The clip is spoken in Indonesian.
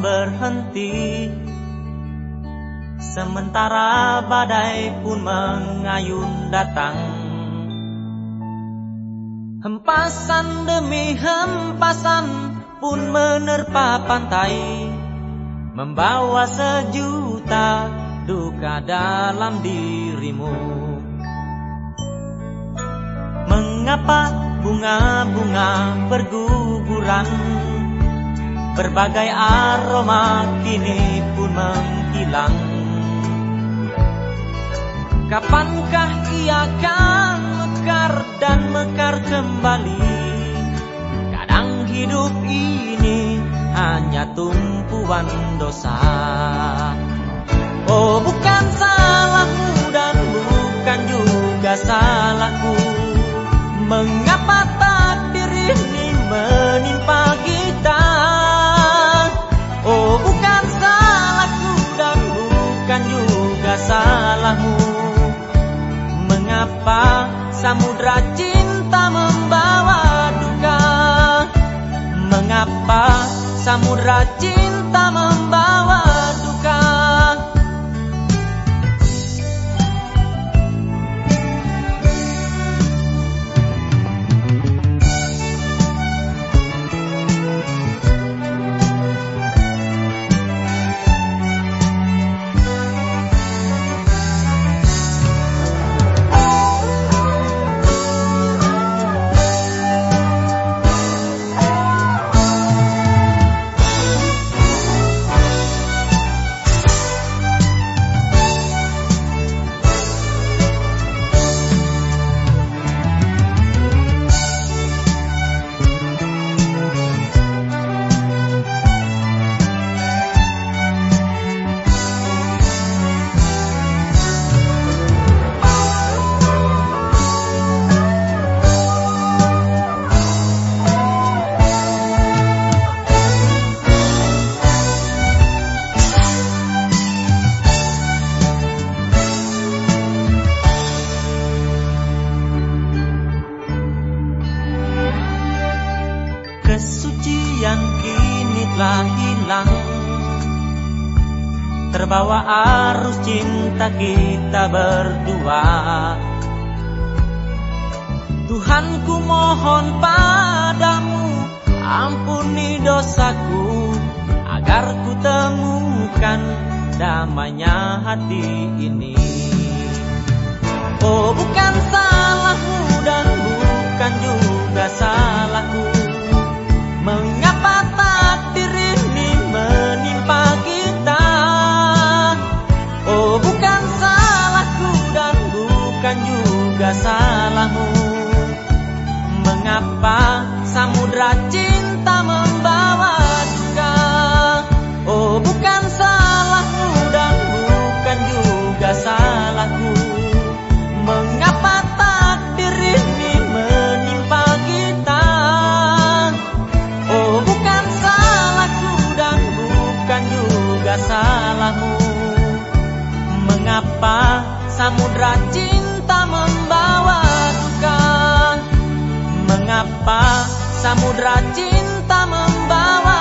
berhenti. Sementara badai pun mengayun datang. Hempasan demi hempasan pun menerpa pantai Membawa sejuta duka dalam dirimu. Mengapa bunga-bunga berguguran Berbagai aroma kini pun menghilang. Kapankah ia akan mekar dan mekar kembali? Kadang hidup ini hanya tumpuan dosa. Oh bukan salahmu dan bukan juga salahku. Mengapa takdir samudra cinta membawa duka. Mengapa samudra cinta kesucian kini telah hilang. Terbawa arus cinta kita berdua. Tuhan ku mohon padamu Ampuni dosaku Agar ku temukan damainya hati ini juga salahmu. Mengapa samudra cinta membawa duka? Oh bukan salahmu dan bukan juga salahku. Mengapa takdir ini menimpa kita? Oh bukan salahku dan bukan juga salahmu. Mengapa samudra cinta betapa samudra cinta membawa